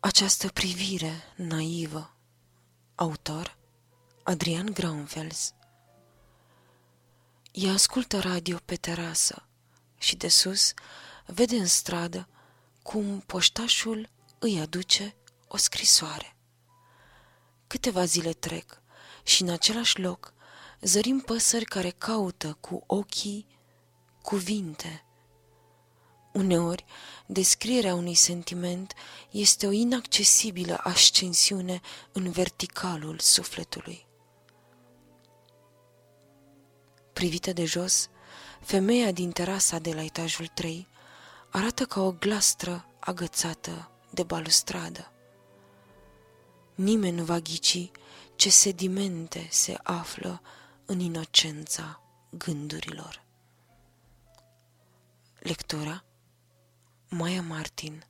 Această privire naivă Autor Adrian Graunfels Ea ascultă radio pe terasă și de sus vede în stradă cum poștașul îi aduce o scrisoare. Câteva zile trec și în același loc zărim păsări care caută cu ochii cuvinte. Uneori, descrierea unui sentiment este o inaccesibilă ascensiune în verticalul sufletului. Privită de jos, femeia din terasa de la etajul 3 arată ca o glastră agățată de balustradă. Nimeni nu va ghici ce sedimente se află în inocența gândurilor. Lectura Maya Martin